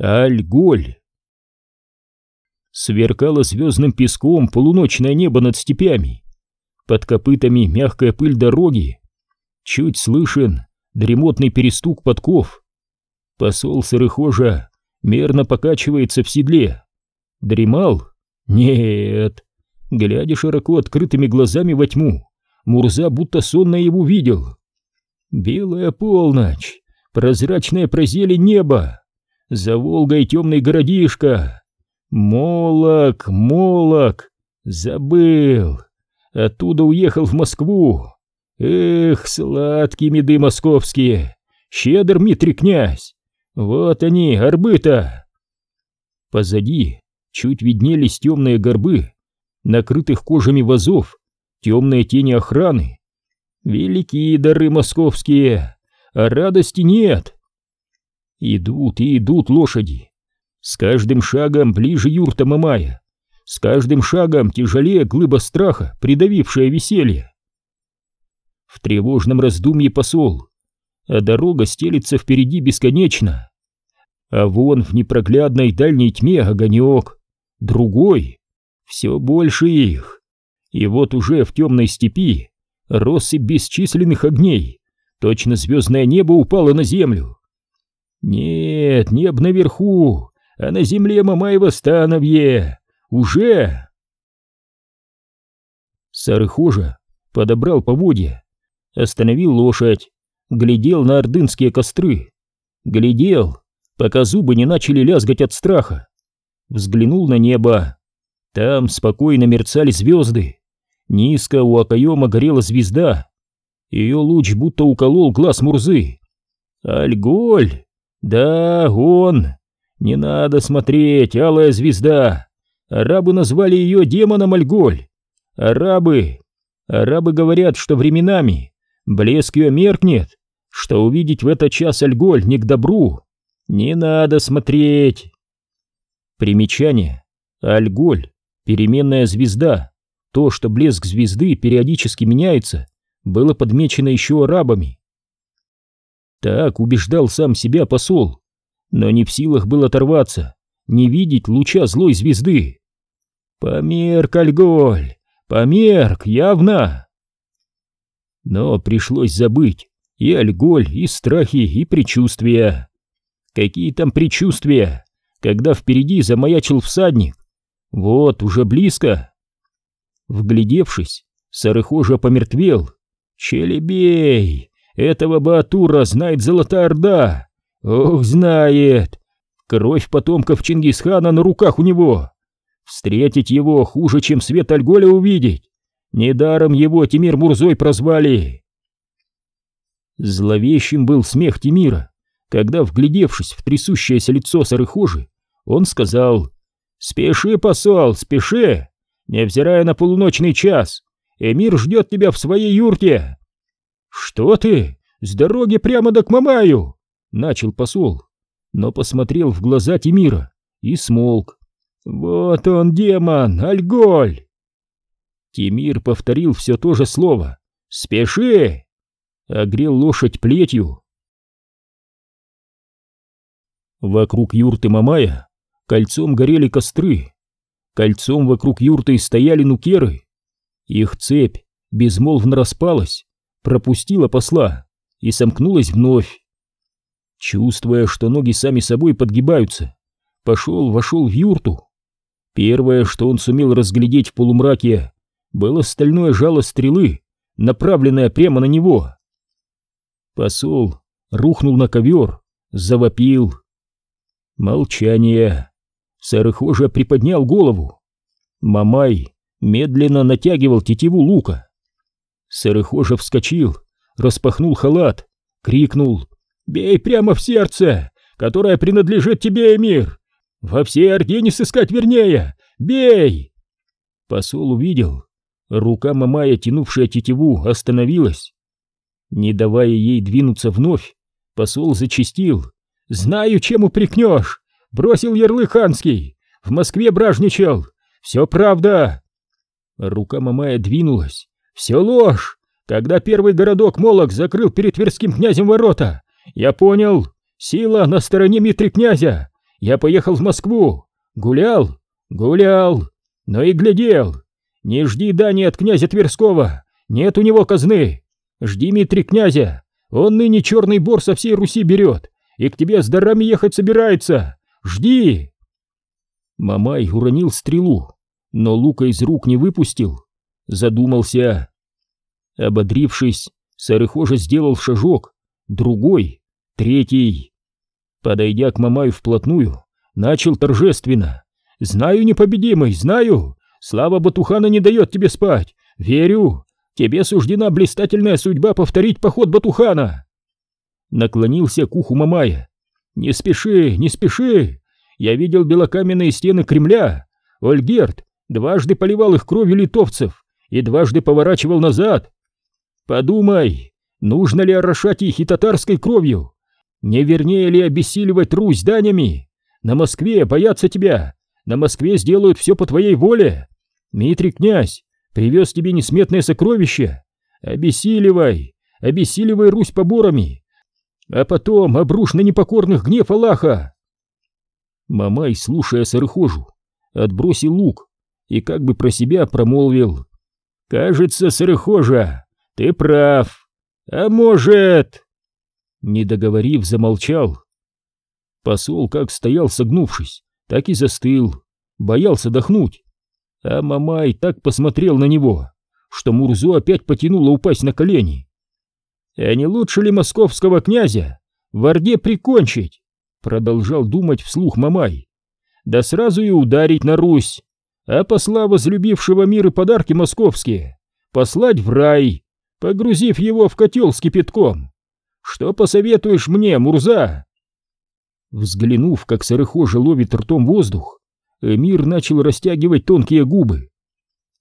Альголь. Сверкало звездным песком полуночное небо над степями. Под копытами мягкая пыль дороги. Чуть слышен дремотный перестук подков. Посол сырыхожа мерно покачивается в седле. Дремал? Нет. Глядя широко открытыми глазами во тьму, Мурза будто сонно его видел. Белая полночь, прозрачное прозели небо, за Волгой темный городишко. Молок, молок, забыл. Оттуда уехал в Москву. Эх, сладкие меды московские, щедр Митрий князь. Вот они, горбы-то. Позади чуть виднелись темные горбы, накрытых кожами вазов, темные тени охраны. Великие дары московские, а радости нет. Идут и идут лошади. С каждым шагом ближе юрта Мамая. С каждым шагом тяжелее глыба страха, придавившая веселье. В тревожном раздумье посол, а дорога стелится впереди бесконечно. А вон в непроглядной дальней тьме огонек, другой, все больше их. И вот уже в темной степи россыпь бесчисленных огней, точно звездное небо упало на землю. Нет, небо наверху, а на земле Мамаева становье. Уже! Сарыхожа подобрал поводья, остановил лошадь, глядел на ордынские костры, глядел, пока зубы не начали лязгать от страха. Взглянул на небо. Там спокойно мерцали звезды. Низко у окоема горела звезда. Ее луч будто уколол глаз Мурзы. «Альголь! Да, он! Не надо смотреть, алая звезда! Арабы назвали ее демоном Альголь. Арабы... Арабы говорят, что временами блеск ее меркнет, что увидеть в этот час Альголь не к добру. Не надо смотреть. Примечание. Альголь — переменная звезда. То, что блеск звезды периодически меняется, было подмечено еще арабами. Так убеждал сам себя посол, но не в силах был оторваться, не видеть луча злой звезды. Померк Альголь, померк, явно. Но пришлось забыть и Альголь, и страхи, и предчувствия. Какие там предчувствия, когда впереди замаячил всадник? Вот, уже близко. Вглядевшись, Сарыхожа помертвел. Челебей! Этого Батура знает Золотая Орда! Ох, знает! Кровь потомков Чингисхана на руках у него! Встретить его хуже, чем свет Альголя увидеть! Недаром его Тимир Мурзой прозвали! Зловещим был смех Тимира, когда, вглядевшись в трясущееся лицо Сарыхожи, он сказал «Спеши, посол, спеши! Невзирая на полуночный час, Эмир ждет тебя в своей юрте!» «Что ты? С дороги прямо до к Мамаю!» — начал посол, но посмотрел в глаза Тимира и смолк. «Вот он, демон, Альголь!» Тимир повторил все то же слово. «Спеши!» Огрел лошадь плетью. Вокруг юрты Мамая кольцом горели костры. Кольцом вокруг юрты стояли нукеры. Их цепь безмолвно распалась, пропустила посла и сомкнулась вновь. Чувствуя, что ноги сами собой подгибаются, пошел, вошел в юрту. Первое, что он сумел разглядеть в полумраке, было стальное жало стрелы, направленное прямо на него. Посол рухнул на ковер, завопил. Молчание. Сарыхожа приподнял голову. Мамай медленно натягивал тетиву лука. Сарыхожа вскочил, распахнул халат, крикнул «Бей прямо в сердце, которое принадлежит тебе, Эмир! Во всей Орде не сыскать вернее! Бей!» Посол увидел. Рука Мамая, тянувшая тетиву, остановилась. Не давая ей двинуться вновь, посол зачистил. «Знаю, чем упрекнешь! Бросил ярлык ханский! В Москве бражничал! Все правда!» Рука Мамая двинулась. «Все ложь! Когда первый городок Молок закрыл перед Тверским князем ворота, я понял, сила на стороне Митри князя, я поехал в Москву. Гулял? Гулял. Но и глядел. Не жди дани от князя Тверского. Нет у него казны. Жди Митри князя. Он ныне черный бор со всей Руси берет. И к тебе с дарами ехать собирается. Жди. Мамай уронил стрелу, но лука из рук не выпустил. Задумался. Ободрившись, Сарыхожа сделал шажок, другой, третий. Подойдя к Мамаю вплотную, начал торжественно. «Знаю, непобедимый, знаю! Слава Батухана не дает тебе спать! Верю! Тебе суждена блистательная судьба повторить поход Батухана!» Наклонился к уху Мамая. «Не спеши, не спеши! Я видел белокаменные стены Кремля. Ольгерт дважды поливал их кровью литовцев и дважды поворачивал назад. Подумай, нужно ли орошать их и татарской кровью? Не вернее ли обессиливать Русь данями? На Москве боятся тебя, на Москве сделают все по твоей воле. Митрий князь привез тебе несметное сокровище. Обессиливай, обессиливай Русь поборами, а потом обрушь на непокорных гнев Аллаха. Мамай, слушая сырхожу, отбросил лук и как бы про себя промолвил. «Кажется, сырхожа, ты прав. А может...» Не договорив, замолчал. Посол как стоял согнувшись, так и застыл, боялся дохнуть. А Мамай так посмотрел на него, что Мурзу опять потянуло упасть на колени. «А не лучше ли московского князя в Орде прикончить?» Продолжал думать вслух Мамай. «Да сразу и ударить на Русь, а посла возлюбившего мир и подарки московские послать в рай, погрузив его в котел с кипятком. Что посоветуешь мне, Мурза?» Взглянув, как Сарыхожа ловит ртом воздух, Эмир начал растягивать тонкие губы.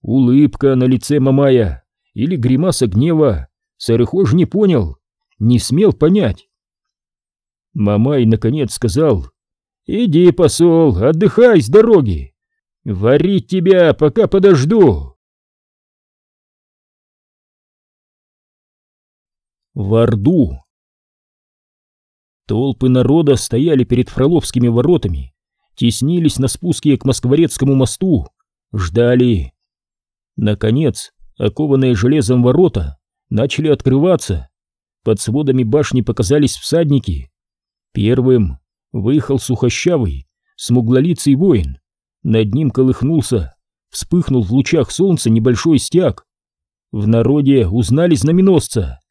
Улыбка на лице Мамая или гримаса гнева Сарыхож не понял, не смел понять. Мамай наконец сказал, «Иди, посол, отдыхай с дороги. Варить тебя, пока подожду». В Орду Толпы народа стояли перед Фроловскими воротами, теснились на спуске к Москворецкому мосту, ждали. Наконец, окованные железом ворота начали открываться. Под сводами башни показались всадники. Первым выехал сухощавый, смуглолицый воин. Над ним колыхнулся, вспыхнул в лучах солнца небольшой стяг. В народе узнали знаменосца.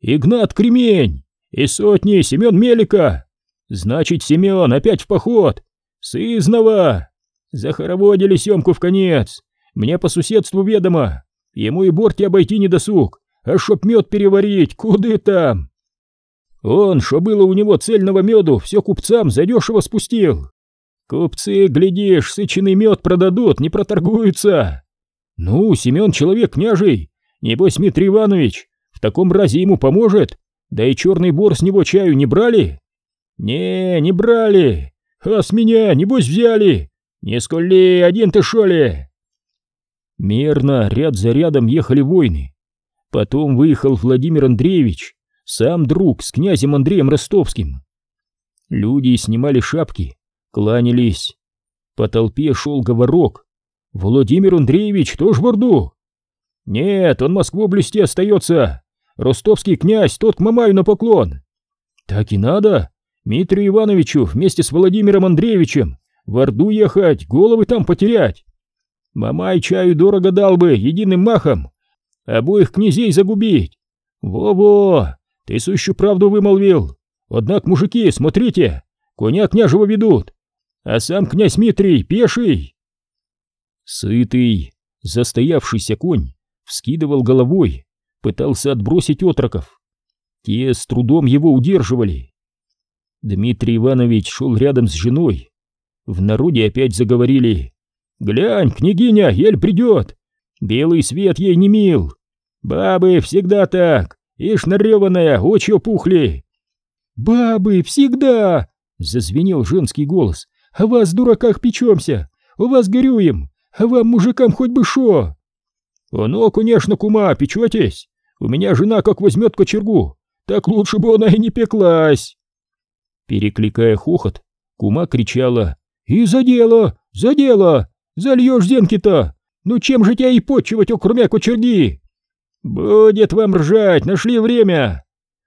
«Игнат Кремень!» и сотни Семен Мелика. Значит, Семен опять в поход. Сызнова. Захороводили Семку в конец. Мне по соседству ведомо. Ему и борти обойти не досуг. А чтоб мед переварить, куды там? Он, что было у него цельного меду, все купцам задешево спустил. Купцы, глядишь, сыченый мед продадут, не проторгуются. Ну, Семен человек княжий, небось Дмитрий Иванович, в таком разе ему поможет, да и черный бор с него чаю не брали? Не, не брали. А с меня, небось, взяли. Не сколи, один ты шо ли? Мерно, ряд за рядом ехали воины. Потом выехал Владимир Андреевич, сам друг с князем Андреем Ростовским. Люди снимали шапки, кланялись. По толпе шел говорок. «Владимир Андреевич тоже в Орду?» «Нет, он Москву блюсти остается. Ростовский князь, тот к Мамаю на поклон. Так и надо. Митрию Ивановичу вместе с Владимиром Андреевичем в Орду ехать, головы там потерять. Мамай чаю дорого дал бы, единым махом. Обоих князей загубить. Во-во, ты сущую правду вымолвил. Однако, мужики, смотрите, коня княжего ведут, а сам князь Митрий пеший. Сытый, застоявшийся конь вскидывал головой, пытался отбросить отроков. Те с трудом его удерживали. Дмитрий Иванович шел рядом с женой. В народе опять заговорили. «Глянь, княгиня, ель придет! Белый свет ей не мил! Бабы всегда так, ишь нареванная, очи опухли!» «Бабы всегда!» — зазвенел женский голос. «А вас, дураках, печемся! У вас горюем! А вам, мужикам, хоть бы шо!» «Оно, конечно, кума, печетесь! У меня жена как возьмет кочергу, так лучше бы она и не пеклась!» Перекликая хохот, Кума кричала «И за дело! За дело! Зальешь зенки-то! Ну чем же тебя и почивать, окромя кочерги?» «Будет вам ржать, нашли время!»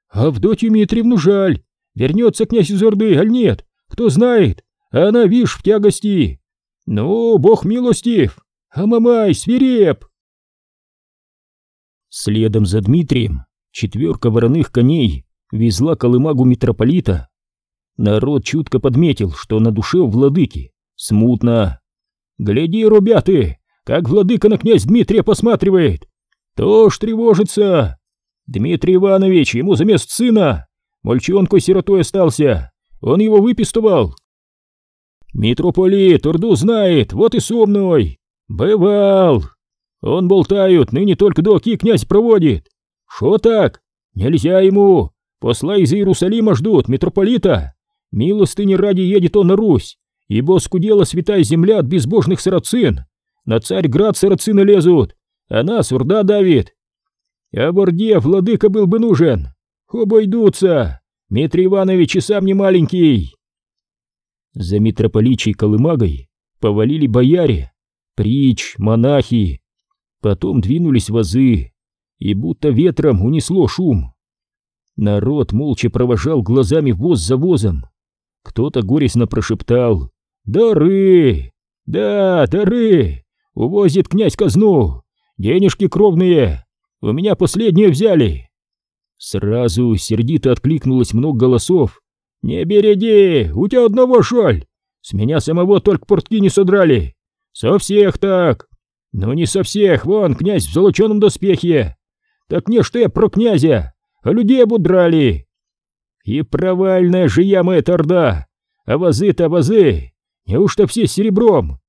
«Авдотью Митриевну жаль, вернется князь из Орды, аль нет, кто знает, она, вишь, в тягости. Ну, бог милостив, а мамай свиреп!» Следом за Дмитрием четверка вороных коней везла колымагу митрополита. Народ чутко подметил, что на душе у владыки смутно. «Гляди, ребята, как владыка на князь Дмитрия посматривает! То ж тревожится! Дмитрий Иванович ему за мест сына, мальчонкой сиротой остался, он его выпистывал. Митрополит Урду знает, вот и со мной. Бывал. Он болтают, ныне только до оки князь проводит. Шо так? Нельзя ему. Посла из Иерусалима ждут, митрополита. Милостыни ради едет он на Русь, ибо скудела святая земля от безбожных сарацин. На царь-град сарацины лезут, а нас Урда давит. А в Орде владыка был бы нужен. Обойдутся. Дмитрий Иванович и сам не маленький. За митрополичей Колымагой повалили бояре, притч, монахи. Потом двинулись вазы, и будто ветром унесло шум. Народ молча провожал глазами воз за возом. Кто-то горестно прошептал «Дары! Да, дары! Увозит князь казну! Денежки кровные! У меня последние взяли!» Сразу сердито откликнулось много голосов. «Не береги! У тебя одного шаль! С меня самого только портки не содрали! Со всех так! Ну не со всех, вон князь в золоченом доспехе! Так не что я про князя, а людей обудрали! И провальная же яма эта орда! А вазы-то вазы! Неужто все с серебром?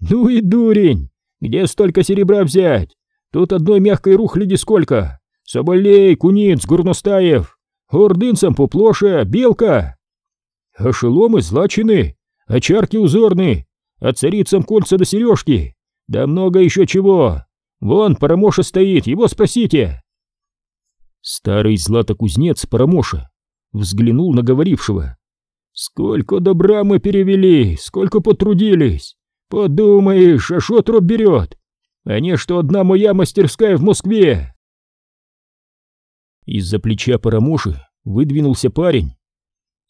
Ну и дурень! Где столько серебра взять? Тут одной мягкой рухляди сколько! Соболей, куниц, горностаев! Ордынцам поплоше, белка!» а шеломы злачены, а чарки узорны, а царицам кольца до сережки, да много еще чего. Вон Парамоша стоит, его спросите. Старый златокузнец Парамоша взглянул на говорившего. Сколько добра мы перевели, сколько потрудились. Подумаешь, а шо троп берет? А не что одна моя мастерская в Москве. Из-за плеча Парамоши выдвинулся парень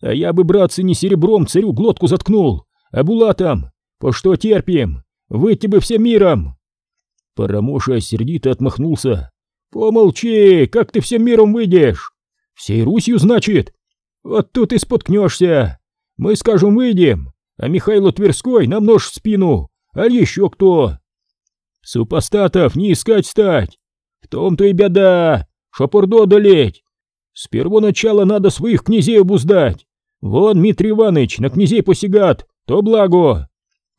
а я бы, братцы, не серебром царю глотку заткнул, а булатом. По что терпим? Выйти бы всем миром. Парамоша сердито отмахнулся. Помолчи, как ты всем миром выйдешь? Всей Русью, значит? Вот тут и споткнешься. Мы скажем, выйдем, а Михайло Тверской нам нож в спину, а еще кто? Супостатов не искать стать. В том-то и беда, шапурдо одолеть. С первого начала надо своих князей обуздать, Вон Дмитрий Иванович на князей посягат, то благо.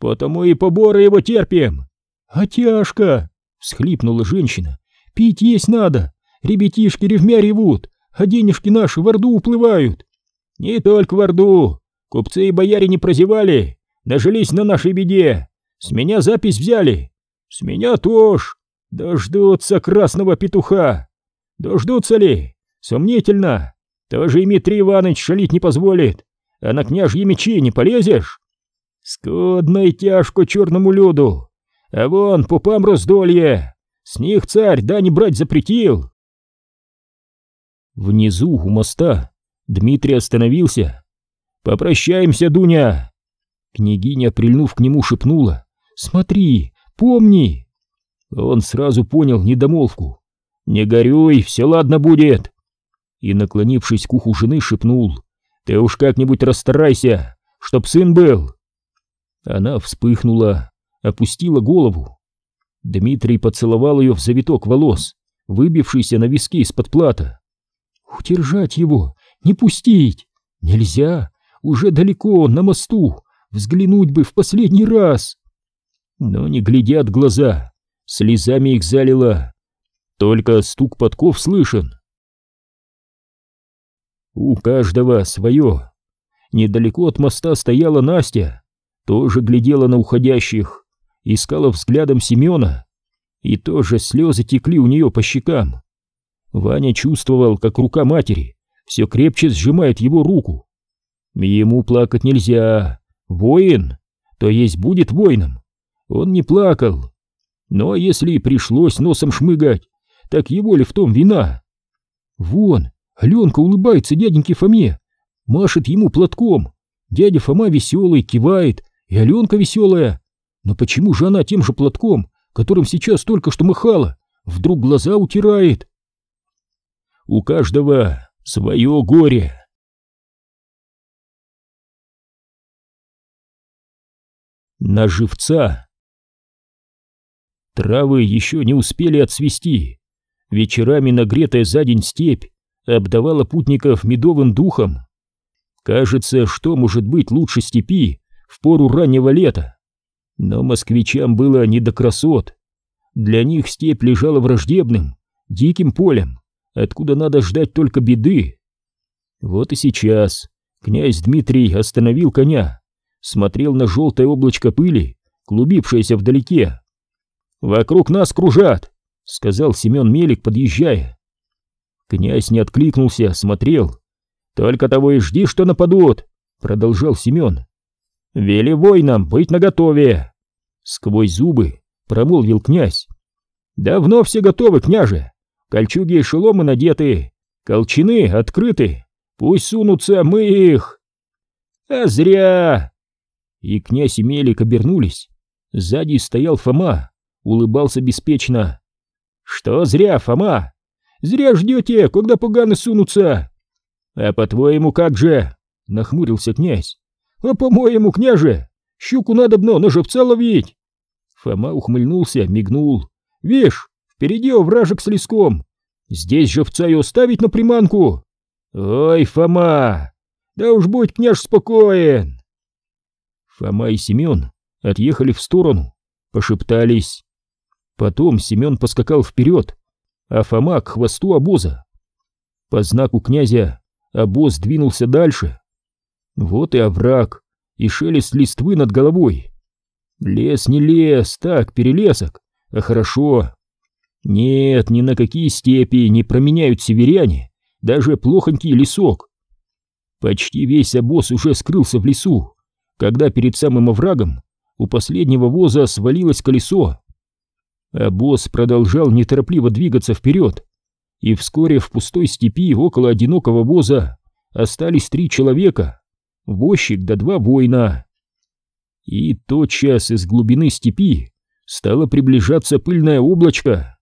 Потому и поборы его терпим. А тяжко, всхлипнула женщина. Пить есть надо. Ребятишки ревмя ревут, а денежки наши в Орду уплывают. Не только в Орду. Купцы и бояре не прозевали, нажились на нашей беде. С меня запись взяли. С меня тоже. Дождутся красного петуха. Дождутся ли? Сомнительно. Тоже и Дмитрий Иванович шалить не позволит, а на княжьи мечи не полезешь. Скудно и тяжко черному люду, а вон пупам раздолье, с них царь да не брать запретил. Внизу у моста Дмитрий остановился. «Попрощаемся, Дуня!» Княгиня, прильнув к нему, шепнула. «Смотри, помни!» Он сразу понял недомолвку. «Не горюй, все ладно будет!» и, наклонившись к уху жены, шепнул «Ты уж как-нибудь расстарайся, чтоб сын был!» Она вспыхнула, опустила голову. Дмитрий поцеловал ее в завиток волос, выбившийся на виски из-под плата. «Удержать его, не пустить! Нельзя! Уже далеко, на мосту! Взглянуть бы в последний раз!» Но не глядят глаза, слезами их залило. Только стук подков слышен. У каждого свое. Недалеко от моста стояла Настя, тоже глядела на уходящих, искала взглядом Семена, и тоже слезы текли у нее по щекам. Ваня чувствовал, как рука матери все крепче сжимает его руку. Ему плакать нельзя, Воин, то есть будет воином. Он не плакал. Но если пришлось носом шмыгать, так его ли в том вина? Вон, Аленка улыбается дяденьке Фоме, машет ему платком. Дядя Фома веселый, кивает, и Аленка веселая. Но почему же она тем же платком, которым сейчас только что махала, вдруг глаза утирает? У каждого свое горе. На живца. Травы еще не успели отцвести. Вечерами нагретая за день степь обдавала путников медовым духом. Кажется, что может быть лучше степи в пору раннего лета. Но москвичам было не до красот. Для них степь лежала враждебным, диким полем, откуда надо ждать только беды. Вот и сейчас князь Дмитрий остановил коня, смотрел на желтое облачко пыли, клубившееся вдалеке. «Вокруг нас кружат!» — сказал Семен Мелик, подъезжая. Князь не откликнулся, смотрел. «Только того и жди, что нападут!» — продолжал Семен. «Вели воинам быть наготове!» Сквозь зубы промолвил князь. «Давно все готовы, княже! Кольчуги и шеломы надеты, колчаны открыты, пусть сунутся, мы их!» «А зря!» И князь и Мелик обернулись. Сзади стоял Фома, улыбался беспечно. «Что зря, Фома? Зря ждете, когда поганы сунутся!» «А по-твоему как же?» — нахмурился князь. «А по-моему, княже, щуку надобно на живца ловить!» Фома ухмыльнулся, мигнул. «Вишь, впереди овражек с леском! Здесь живца и оставить на приманку!» «Ой, Фома! Да уж будь, княж, спокоен!» Фома и Семен отъехали в сторону, пошептались. Потом Семен поскакал вперед, а Фома к хвосту обоза. По знаку князя обоз двинулся дальше. Вот и овраг, и шелест листвы над головой. Лес не лес, так, перелесок, а хорошо. Нет, ни на какие степи не променяют северяне, даже плохонький лесок. Почти весь обоз уже скрылся в лесу, когда перед самым оврагом у последнего воза свалилось колесо. Босс продолжал неторопливо двигаться вперед, и вскоре в пустой степи около одинокого воза остались три человека, возчик да два воина. И тотчас из глубины степи стало приближаться пыльное облачко.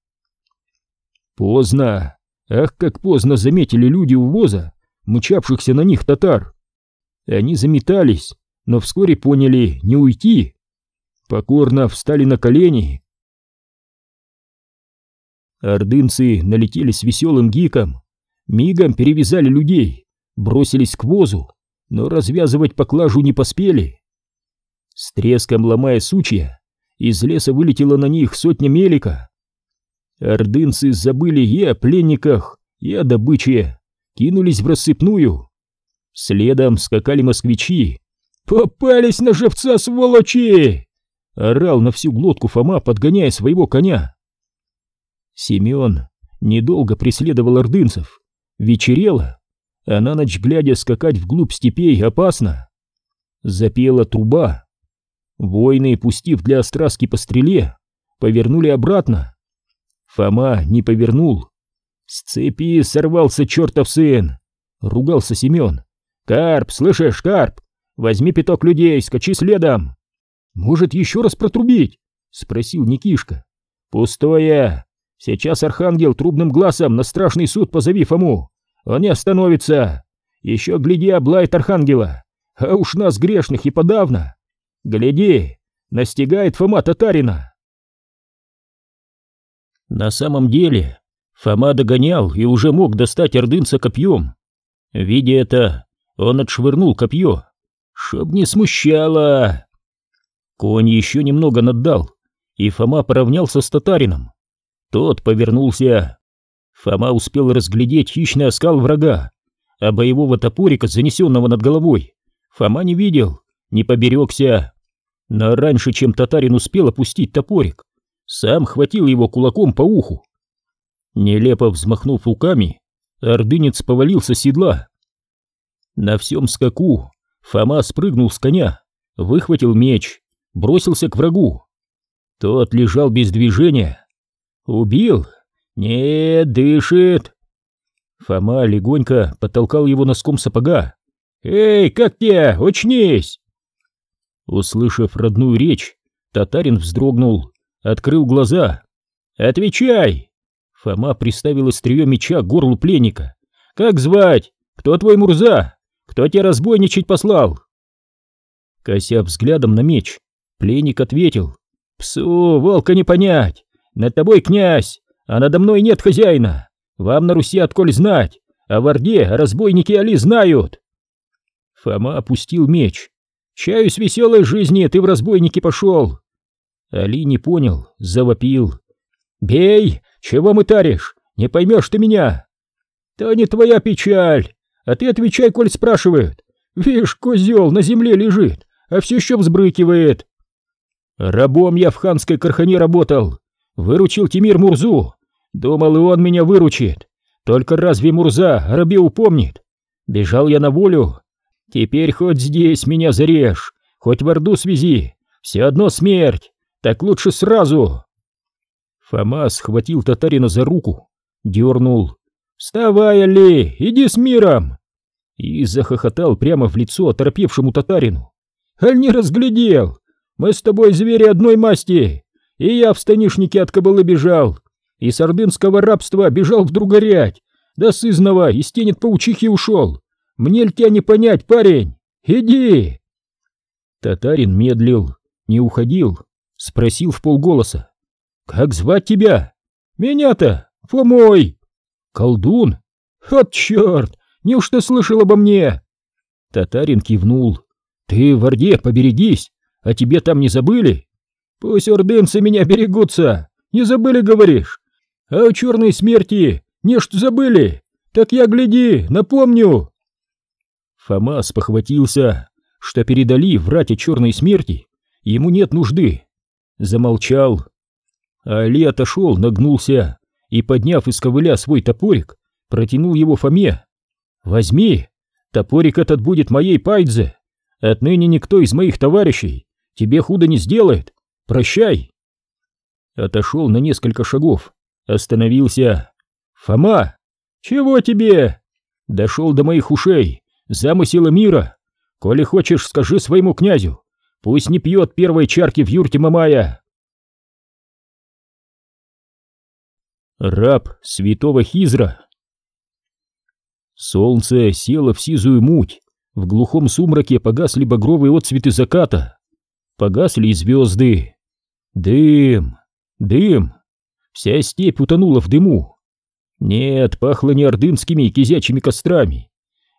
Поздно, ах, как поздно заметили люди у воза, мчавшихся на них татар. Они заметались, но вскоре поняли не уйти. Покорно встали на колени Ордынцы налетели с веселым гиком, мигом перевязали людей, бросились к возу, но развязывать поклажу не поспели. С треском ломая сучья, из леса вылетела на них сотня мелика. Ордынцы забыли и о пленниках, и о добыче, кинулись в рассыпную. Следом скакали москвичи. «Попались на живца, сволочи!» Орал на всю глотку Фома, подгоняя своего коня. Семен недолго преследовал ордынцев. Вечерело, а на ночь глядя скакать вглубь степей опасно. Запела труба. Воины, пустив для остраски по стреле, повернули обратно. Фома не повернул. С цепи сорвался чертов сын, ругался Семен. «Карп, слышишь, Карп, возьми пяток людей, скачи следом!» «Может, еще раз протрубить?» — спросил Никишка. «Пустое! Сейчас Архангел трубным глазом на страшный суд позови Фому. Он не остановится. Еще гляди, облает Архангела. А уж нас грешных и подавно. Гляди, настигает Фома татарина. На самом деле, Фома догонял и уже мог достать ордынца копьем. Видя это, он отшвырнул копье. Чтоб не смущало. Конь еще немного наддал, и Фома поравнялся с татарином. Тот повернулся. Фома успел разглядеть хищный оскал врага, а боевого топорика, занесенного над головой, Фома не видел, не поберегся. Но раньше, чем татарин успел опустить топорик, сам хватил его кулаком по уху. Нелепо взмахнув руками, ордынец повалился с седла. На всем скаку Фома спрыгнул с коня, выхватил меч, бросился к врагу. Тот лежал без движения. Убил? Не дышит. Фома легонько подтолкал его носком сапога. «Эй, как тебе? Очнись!» Услышав родную речь, татарин вздрогнул, открыл глаза. «Отвечай!» Фома приставил острие меча к горлу пленника. «Как звать? Кто твой Мурза? Кто тебя разбойничать послал?» Кося взглядом на меч, пленник ответил. «Псу, волка не понять! Над тобой князь, а надо мной нет хозяина! Вам на Руси отколь знать, а в Орде разбойники Али знают!» Фома опустил меч. «Чаю с веселой жизни ты в разбойники пошел!» Али не понял, завопил. «Бей! Чего мытаришь? Не поймешь ты меня!» «То не твоя печаль! А ты отвечай, коль спрашивают! Вишь, козел на земле лежит, а все еще взбрыкивает!» «Рабом я в ханской кархане работал, выручил Тимир Мурзу, думал и он меня выручит, только разве Мурза о рабе упомнит? Бежал я на волю, теперь хоть здесь меня зарежь, хоть в Орду свези, все одно смерть, так лучше сразу!» Фома схватил татарина за руку, дернул. «Вставай, Али, иди с миром!» И захохотал прямо в лицо оторопевшему татарину. «Аль не разглядел! Мы с тобой звери одной масти! И я в станишнике от кобылы бежал, и с ордынского рабства бежал в Другорять, да сызного из тенет паучихи ушел! Мне ль тебя не понять, парень? Иди!» Татарин медлил, не уходил, спросил в полголоса. «Как звать тебя?» «Меня-то! Фомой!» «Колдун? От черт! Неужто слышал обо мне?» Татарин кивнул. «Ты в Орде поберегись, а тебе там не забыли?» «Пусть ордынцы меня берегутся! Не забыли, говоришь? А о черной смерти не что забыли? Так я, гляди, напомню!» Фома спохватился, что передали врать о черной смерти ему нет нужды. Замолчал, Али отошел, нагнулся и, подняв из ковыля свой топорик, протянул его Фоме. «Возьми, топорик этот будет моей пайдзе. Отныне никто из моих товарищей тебе худо не сделает. Прощай!» Отошел на несколько шагов, остановился. «Фома! Чего тебе?» Дошел до моих ушей, замысела мира. Коли хочешь, скажи своему князю, пусть не пьет первой чарки в юрте Мамая. Раб святого Хизра. Солнце село в сизую муть, в глухом сумраке погасли багровые отцветы заката, погасли и звезды. Дым, дым, вся степь утонула в дыму. Нет, пахло не ордынскими кизячими кострами.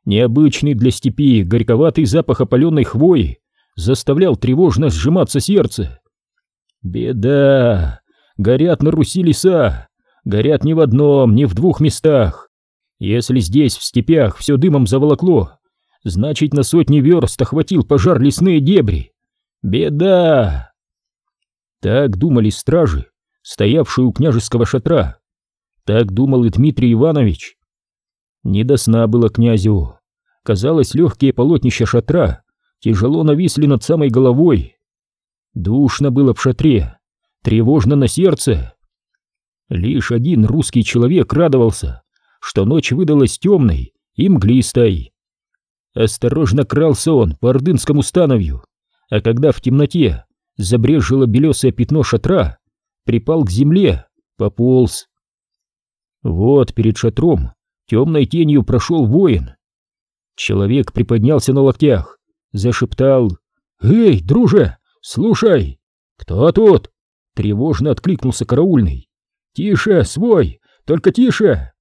Необычный для степи горьковатый запах опаленной хвои заставлял тревожно сжиматься сердце. Беда! Горят на Руси леса, горят не в одном, не в двух местах. Если здесь, в степях, все дымом заволокло, значит, на сотни верст охватил пожар лесные дебри. Беда! Так думали стражи, стоявшие у княжеского шатра. Так думал и Дмитрий Иванович. Не до сна было князю. Казалось, легкие полотнища шатра тяжело нависли над самой головой. Душно было в шатре, тревожно на сердце. Лишь один русский человек радовался, что ночь выдалась темной и мглистой. Осторожно крался он по ордынскому становью, а когда в темноте забрежило белесое пятно шатра, припал к земле, пополз. Вот перед шатром темной тенью прошел воин. Человек приподнялся на локтях, зашептал «Эй, друже, слушай!» «Кто тут?» — тревожно откликнулся караульный. «Тише, свой! Только тише!»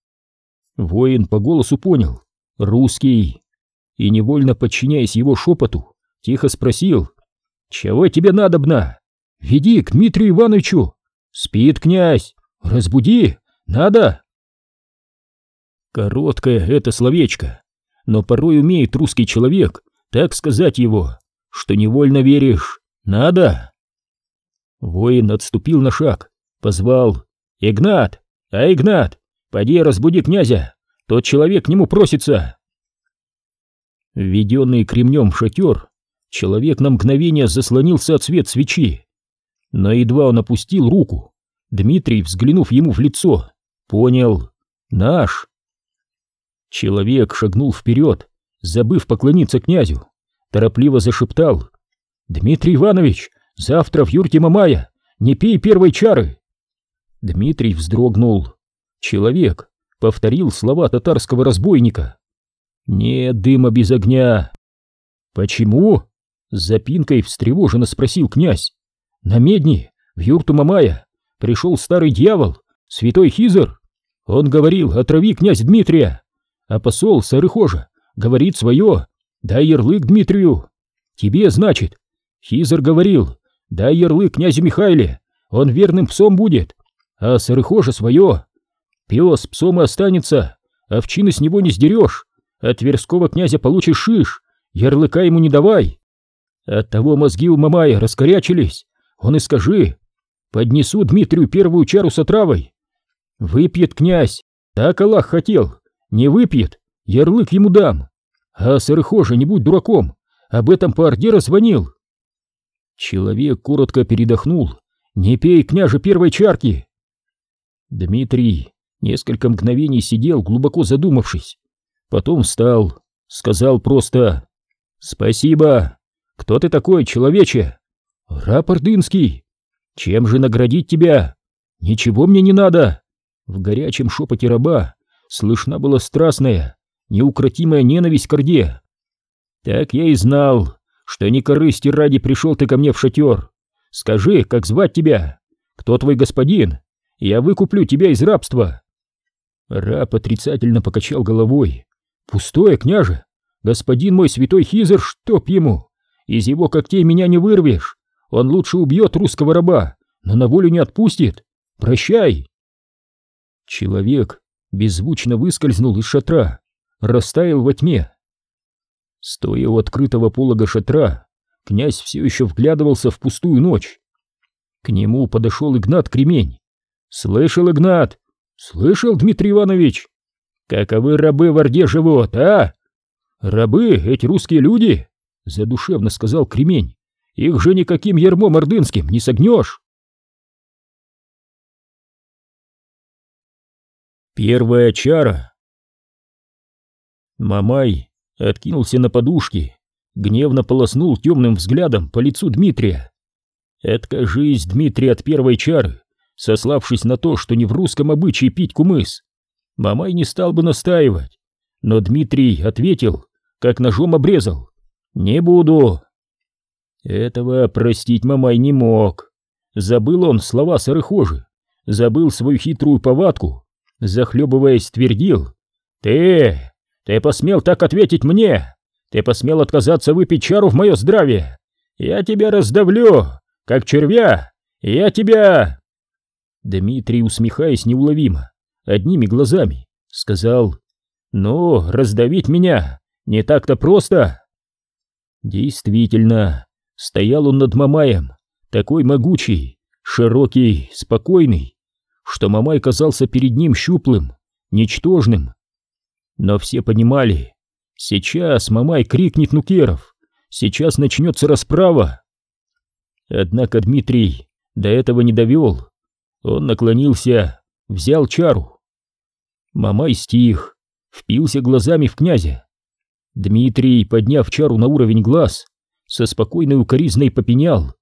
Воин по голосу понял. «Русский!» И, невольно подчиняясь его шепоту, тихо спросил. «Чего тебе надобно? Веди к Дмитрию Ивановичу! Спит князь! Разбуди! Надо!» Короткое это словечко, но порой умеет русский человек так сказать его, что невольно веришь. Надо!» Воин отступил на шаг, позвал. «Игнат! А, Игнат! Поди разбуди князя! Тот человек к нему просится!» Введенный кремнем в шатер, Человек на мгновение заслонился от свет свечи. Но едва он опустил руку, Дмитрий, взглянув ему в лицо, понял — наш. Человек шагнул вперед, забыв поклониться князю, торопливо зашептал. «Дмитрий Иванович, завтра в юрте Мамая, не пей первой чары!» Дмитрий вздрогнул. Человек повторил слова татарского разбойника. «Нет дыма без огня!» «Почему?» — с запинкой встревоженно спросил князь. «На медни, в юрту Мамая, пришел старый дьявол, святой Хизер. Он говорил, отрави князь Дмитрия, а посол Сарыхожа говорит свое, дай ярлык Дмитрию. Тебе, значит, Хизер говорил, дай ярлык князю Михайле, он верным псом будет, а Сарыхожа свое. Пес псом и останется, овчины с него не сдерешь, от Тверского князя получишь шиш, ярлыка ему не давай. Оттого мозги у Мамая раскорячились, он и скажи, поднесу Дмитрию первую чару с отравой. Выпьет князь, так Аллах хотел, не выпьет, ярлык ему дам. А Сырыхожа, не будь дураком, об этом по Орде раззвонил. Человек коротко передохнул. Не пей, княже, первой чарки. Дмитрий несколько мгновений сидел, глубоко задумавшись. Потом встал, сказал просто «Спасибо. Кто ты такой, человече?» «Раб Ордынский. Чем же наградить тебя? Ничего мне не надо». В горячем шепоте раба слышна была страстная, неукротимая ненависть к Орде. Так я и знал, что не корысти ради пришел ты ко мне в шатер. Скажи, как звать тебя? Кто твой господин? Я выкуплю тебя из рабства. Раб отрицательно покачал головой. Пустое, княже. Господин мой святой Хизер, чтоб ему. Из его когтей меня не вырвешь. Он лучше убьет русского раба, но на волю не отпустит. Прощай. Человек беззвучно выскользнул из шатра, растаял во тьме. Стоя у открытого полога шатра, князь все еще вглядывался в пустую ночь. К нему подошел Игнат Кремень. «Слышал, Игнат? Слышал, Дмитрий Иванович? Каковы рабы в Орде живут, а?» «Рабы, эти русские люди?» — задушевно сказал Кремень. «Их же никаким ермом ордынским не согнешь!» Первая чара. Мамай откинулся на подушки, гневно полоснул темным взглядом по лицу Дмитрия. «Откажись, Дмитрий, от первой чары, сославшись на то, что не в русском обычае пить кумыс. Мамай не стал бы настаивать, но Дмитрий ответил, как ножом обрезал. «Не буду». Этого простить Мамай не мог. Забыл он слова сырыхожи, забыл свою хитрую повадку, захлебываясь, твердил. «Ты! Ты посмел так ответить мне! Ты посмел отказаться выпить чару в мое здравие! Я тебя раздавлю, как червя! Я тебя...» Дмитрий, усмехаясь неуловимо, одними глазами, сказал. «Ну, раздавить меня не так-то просто!» Действительно, стоял он над Мамаем, такой могучий, широкий, спокойный, что Мамай казался перед ним щуплым, ничтожным. Но все понимали, сейчас Мамай крикнет Нукеров, сейчас начнется расправа. Однако Дмитрий до этого не довел. Он наклонился, взял чару. Мамай стих, впился глазами в князя. Дмитрий, подняв чару на уровень глаз, со спокойной укоризной попенял.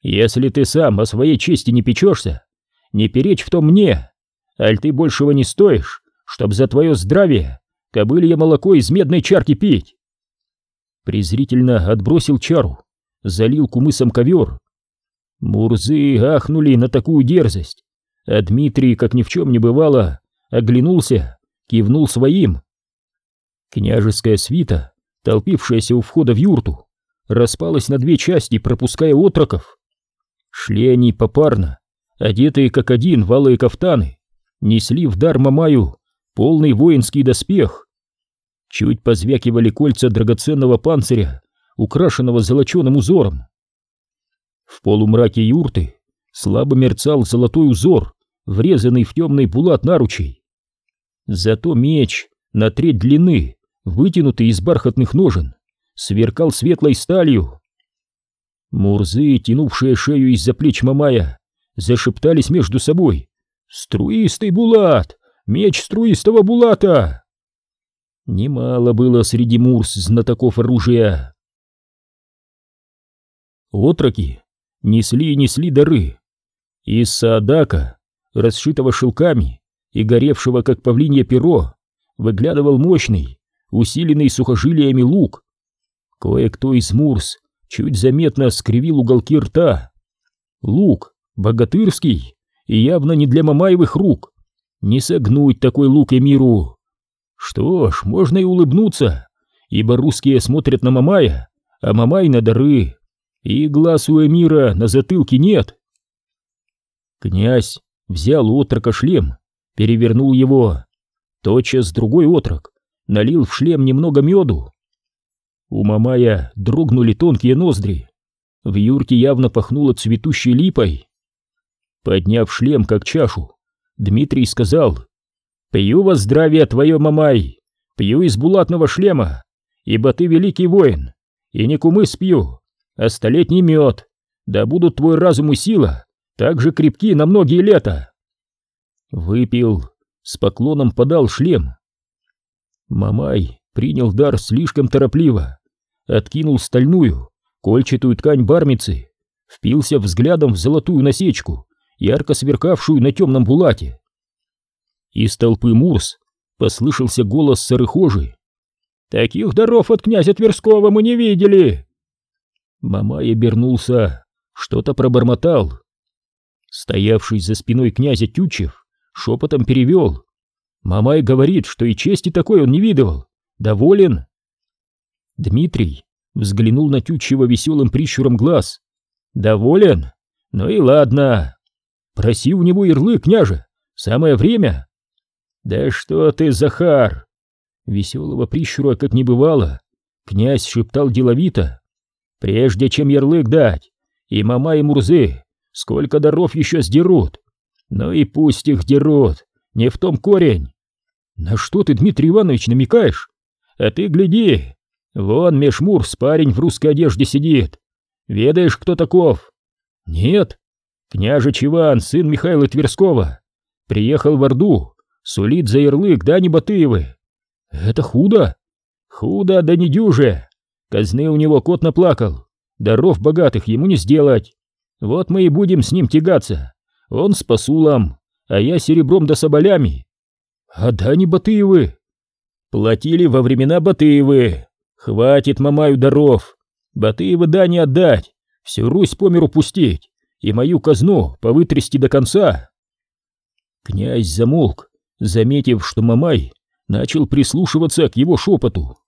«Если ты сам о своей чести не печешься, не перечь в том мне, аль ты большего не стоишь, чтоб за твое здравие кобылье молоко из медной чарки пить. Презрительно отбросил чару, залил кумысом ковер. Мурзы ахнули на такую дерзость, а Дмитрий, как ни в чем не бывало, оглянулся, кивнул своим. Княжеская свита, толпившаяся у входа в юрту, распалась на две части, пропуская отроков. Шли они попарно, одетые как один валые кафтаны, несли в дар Мамаю полный воинский доспех. Чуть позвякивали кольца драгоценного панциря, украшенного золоченым узором. В полумраке юрты слабо мерцал золотой узор, врезанный в темный булат наручей. Зато меч на треть длины, вытянутый из бархатных ножен, сверкал светлой сталью. Мурзы, тянувшие шею из-за плеч Мамая, зашептались между собой. «Струистый Булат! Меч струистого Булата!» Немало было среди Мурс знатоков оружия. Отроки несли и несли дары. Из Саадака, расшитого шелками и горевшего, как павлинье перо, выглядывал мощный, усиленный сухожилиями лук. Кое-кто из Мурс чуть заметно скривил уголки рта. Лук богатырский и явно не для Мамаевых рук. Не согнуть такой лук миру. Что ж, можно и улыбнуться, ибо русские смотрят на Мамая, а Мамай на дары, и глаз у Эмира на затылке нет. Князь взял у отрока шлем, перевернул его. Тотчас другой отрок налил в шлем немного меду. У Мамая дрогнули тонкие ноздри. В юрте явно пахнуло цветущей липой. Подняв шлем как чашу, Дмитрий сказал, «Пью во здравие твое, Мамай, пью из булатного шлема, ибо ты великий воин, и не кумыс пью, а столетний мед, да будут твой разум и сила так же крепки на многие лета». Выпил, с поклоном подал шлем. Мамай принял дар слишком торопливо, откинул стальную, кольчатую ткань бармицы, впился взглядом в золотую насечку, ярко сверкавшую на темном булате. Из толпы Мурс послышался голос сырыхожи. «Таких даров от князя Тверского мы не видели!» Мамай обернулся, что-то пробормотал. Стоявший за спиной князя Тютчев шепотом перевел. Мамай говорит, что и чести такой он не видывал. Доволен? Дмитрий взглянул на Тютчева веселым прищуром глаз. Доволен? Ну и ладно. Проси у него ярлык, княже. Самое время. Да что ты, Захар? Веселого прищура как не бывало. Князь шептал деловито. Прежде чем ярлык дать, и мама и Мурзы сколько даров еще сдерут. Ну и пусть их дерут, не в том корень. На что ты, Дмитрий Иванович, намекаешь? А ты гляди, вон меж Мурс парень в русской одежде сидит. Ведаешь, кто таков? Нет, Княжич Иван, сын Михаила Тверского, приехал в Орду, сулит за ярлык Дани Батыевы. Это худо? Худо, да не дюже. Казны у него кот наплакал, даров богатых ему не сделать. Вот мы и будем с ним тягаться. Он с посулом, а я серебром да соболями. А Дани Батыевы? Платили во времена Батыевы. Хватит Мамаю даров. Батыева Дани отдать, всю Русь по миру пустить и мою казну повытрясти до конца. Князь замолк, заметив, что Мамай начал прислушиваться к его шепоту.